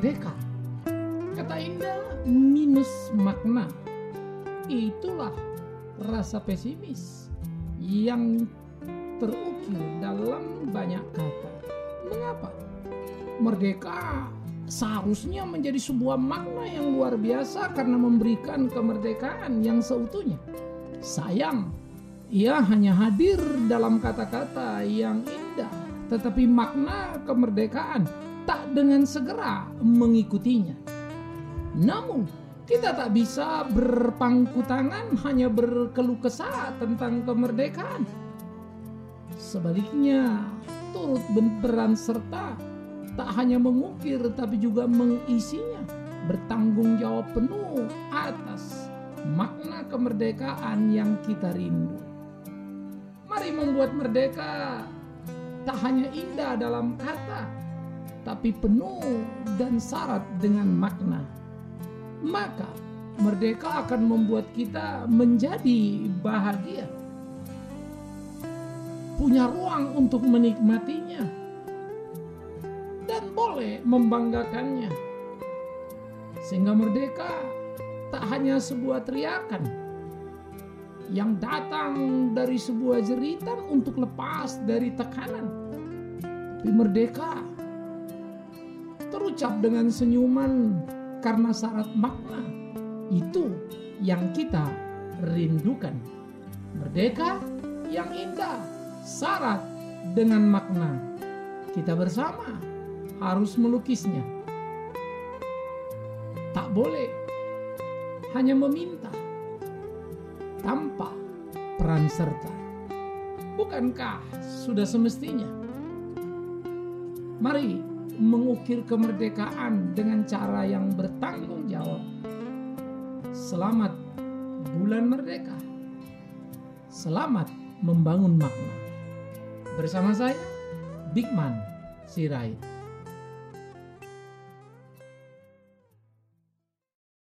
merdeka. Kata indah minus makna. Itulah rasa pesimis yang terukir dalam banyak kata. Mengapa? Merdeka seharusnya menjadi sebuah makna yang luar biasa karena memberikan kemerdekaan yang seutuhnya. Sayang, ia hanya hadir dalam kata-kata yang indah, tetapi makna kemerdekaan tak dengan segera mengikutinya. Namun, kita tak bisa berpangku tangan hanya berkeluh kesah tentang kemerdekaan. Sebaliknya, turut berperan serta tak hanya mengukir tapi juga mengisinya, bertanggung jawab penuh atas makna kemerdekaan yang kita rindu. Mari membuat merdeka tak hanya indah dalam kata, tapi penuh dan syarat dengan makna. Maka merdeka akan membuat kita menjadi bahagia. Punya ruang untuk menikmatinya dan boleh membanggakannya. Sehingga merdeka tak hanya sebuah teriakan yang datang dari sebuah jeritan untuk lepas dari tekanan. Tapi merdeka terucap dengan senyuman karena syarat makna. Itu yang kita rindukan. Merdeka yang indah, syarat dengan makna. Kita bersama harus melukisnya. Tak boleh hanya meminta tanpa peran serta. Bukankah sudah semestinya? Mari mengukir kemerdekaan dengan cara yang bertanggung jawab. Selamat bulan merdeka. Selamat membangun makna. Bersama saya, Bigman Sirait.